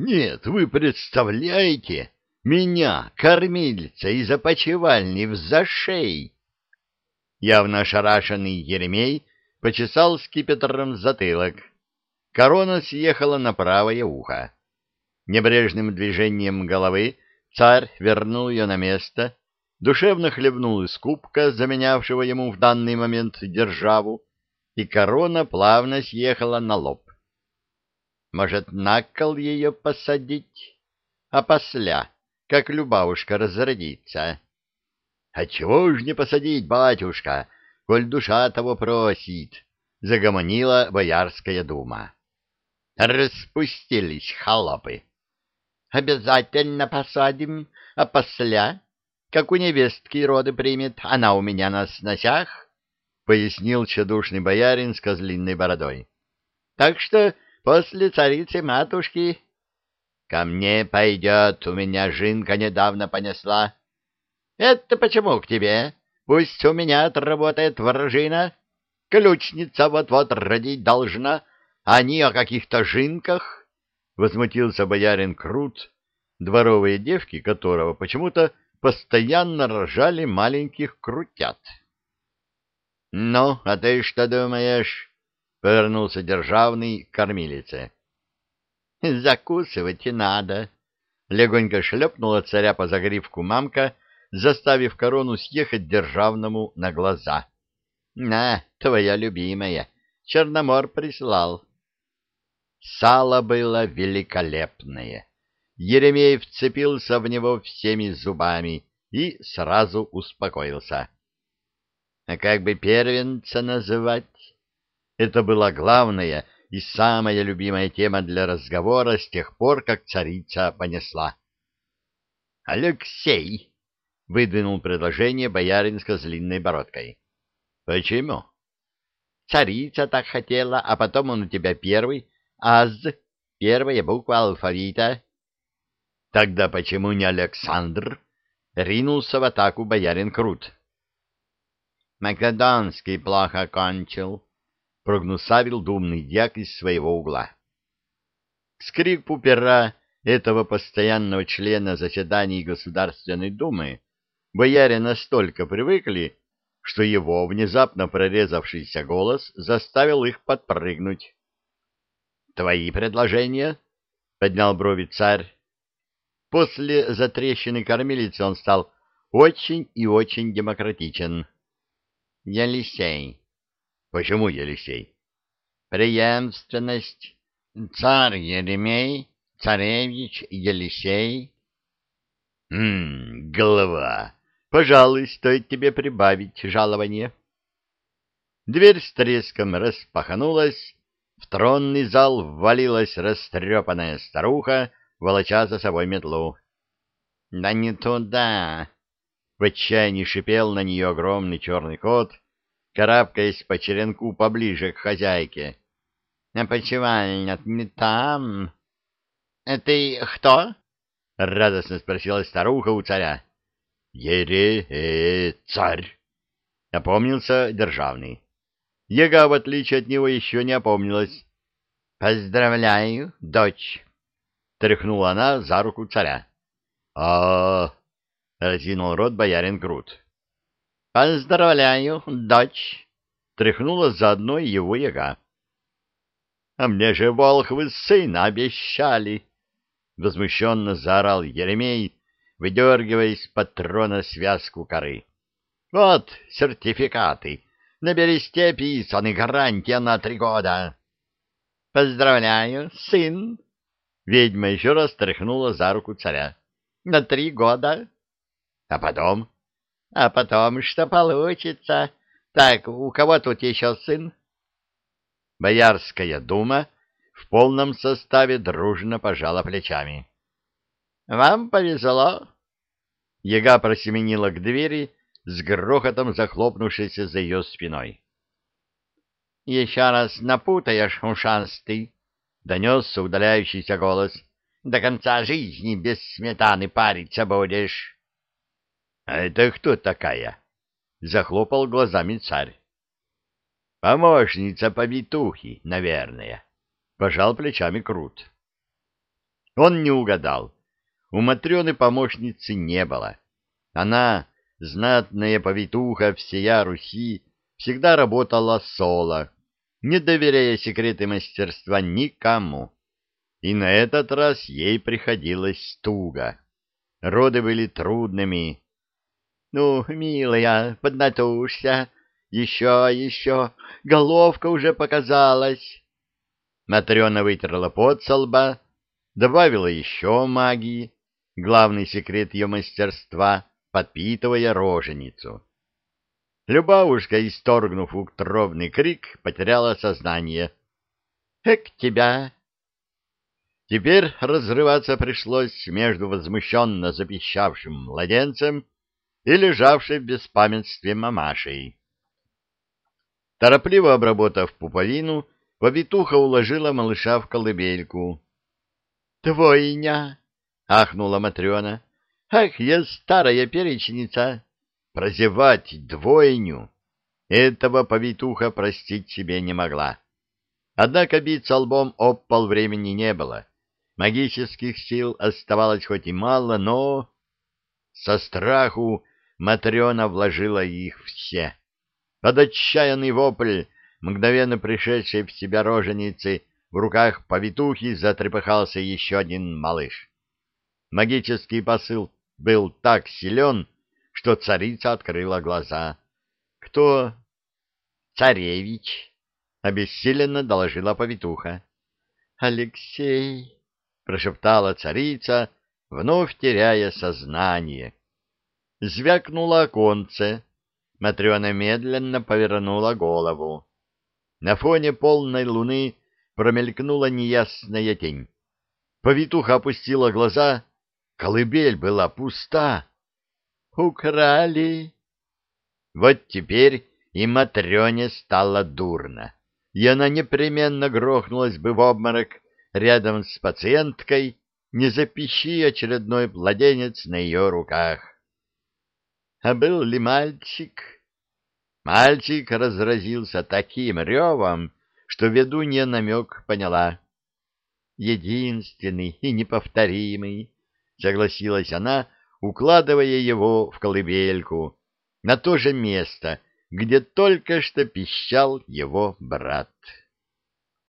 Нет, вы представляете, меня, кормильца из опочивальни в зашей. Явно ошарашенный Еремей почесал скипетром затылок. Корона съехала на правое ухо. Небрежным движением головы царь вернул ее на место, душевно хлебнул из кубка, заменявшего ему в данный момент державу, и корона плавно съехала на лоб. Может, на кол ее посадить, а после, как Любавушка разродится? А чего ж не посадить, батюшка, коль душа того просит? Загомонила Боярская дума. Распустились холопы. Обязательно посадим, а после, как у невестки роды примет, она у меня на сносях, — пояснил чадушный боярин с козлиной бородой. — Так что после царицы-матушки ко мне пойдет, у меня жинка недавно понесла. — Это почему к тебе? Пусть у меня отработает вражина. Ключница вот-вот родить должна, а не о каких-то жинках возмутился боярин Крут, дворовые девки которого почему-то постоянно рожали маленьких крутят. — Ну, а ты что думаешь? — повернулся державный к кормилице. — Закусывать и надо. Легонько шлепнула царя по загривку мамка, заставив корону съехать державному на глаза. — На, твоя любимая, Черномор прислал. Сало было великолепное. Еремей вцепился в него всеми зубами и сразу успокоился. А как бы первенца называть? Это была главная и самая любимая тема для разговора с тех пор, как царица понесла. «Алексей!» — выдвинул предложение боярин с козлиной бородкой. «Почему?» «Царица так хотела, а потом он у тебя первый, Аз — первая буква алфавита. Тогда почему не Александр? Ринулся в атаку боярин Крут. Македонский плохо кончил, прогнусавил думный дьяк из своего угла. К скрипу этого постоянного члена заседаний Государственной Думы бояре настолько привыкли, что его внезапно прорезавшийся голос заставил их подпрыгнуть. Твои предложения? — поднял брови царь. После затрещины кормилицы он стал очень и очень демократичен. Елисей. Почему Елисей? Преемственность. Царь Еремей, царевич Елисей. Хм, голова. Пожалуй, стоит тебе прибавить жалование. Дверь с треском распахнулась, в тронный зал ввалилась растрепанная старуха, волоча за собой метлу. — Да не туда! — в отчаянии шипел на нее огромный черный кот, карабкаясь по черенку поближе к хозяйке. — Опочивальня не там. — Ты кто? — радостно спросила старуха у царя. — Ере, э, царь! — опомнился державный. Ега, в отличие от него, еще не опомнилась. — Поздравляю, дочь! — тряхнула она за руку царя. а — разинул рот боярин Крут. — Поздравляю, дочь! — тряхнула заодно его яга. — А мне же волхвы сына обещали! — возмущенно заорал Еремей, выдергивая из патрона связку коры. — Вот сертификаты! — на бересте писаны гарантия на три года. — Поздравляю, сын! — ведьма еще раз тряхнула за руку царя. — На три года. — А потом? — А потом что получится? Так, у кого тут еще сын? Боярская дума в полном составе дружно пожала плечами. — Вам повезло. Яга просеменила к двери с грохотом захлопнувшейся за ее спиной. — Еще раз напутаешь, ушастый! — донесся удаляющийся голос. — До конца жизни без сметаны париться будешь. — А это кто такая? — захлопал глазами царь. — Помощница повитухи, наверное. — пожал плечами Крут. Он не угадал. У Матрены помощницы не было. Она, знатная повитуха всея Руси, всегда работала соло, не доверяя секреты мастерства никому. И на этот раз ей приходилось туго. Роды были трудными. — Ну, милая, поднатужься, еще, еще, головка уже показалась. Матрена вытерла пот со лба, добавила еще магии, главный секрет ее мастерства, подпитывая роженицу. Любавушка, исторгнув утробный крик, потеряла сознание. «Эк тебя!» Теперь разрываться пришлось между возмущенно запищавшим младенцем и лежавшей в беспамятстве мамашей. Торопливо обработав пуповину, повитуха уложила малыша в колыбельку. «Двойня!» — ахнула Матрена. «Ах, я старая перечница! Прозевать двойню!» Этого повитуха простить себе не могла. Однако биться лбом об пол времени не было. Магических сил оставалось хоть и мало, но... Со страху Матрена вложила их все. Под отчаянный вопль, мгновенно пришедшей в себя роженицы, в руках повитухи затрепыхался еще один малыш. Магический посыл был так силен, что царица открыла глаза. — Кто? — Царевич, — обессиленно доложила повитуха. — Алексей, — прошептала царица, вновь теряя сознание. Звякнуло оконце. Матрена медленно повернула голову. На фоне полной луны промелькнула неясная тень. Повитуха опустила глаза. Колыбель была пуста. «Украли!» Вот теперь и Матрёне стало дурно, и она непременно грохнулась бы в обморок рядом с пациенткой, не запищи очередной младенец на ее руках. А был ли мальчик? Мальчик разразился таким ревом, что ведунья намек поняла. «Единственный и неповторимый», — согласилась она, укладывая его в колыбельку на то же место, где только что пищал его брат.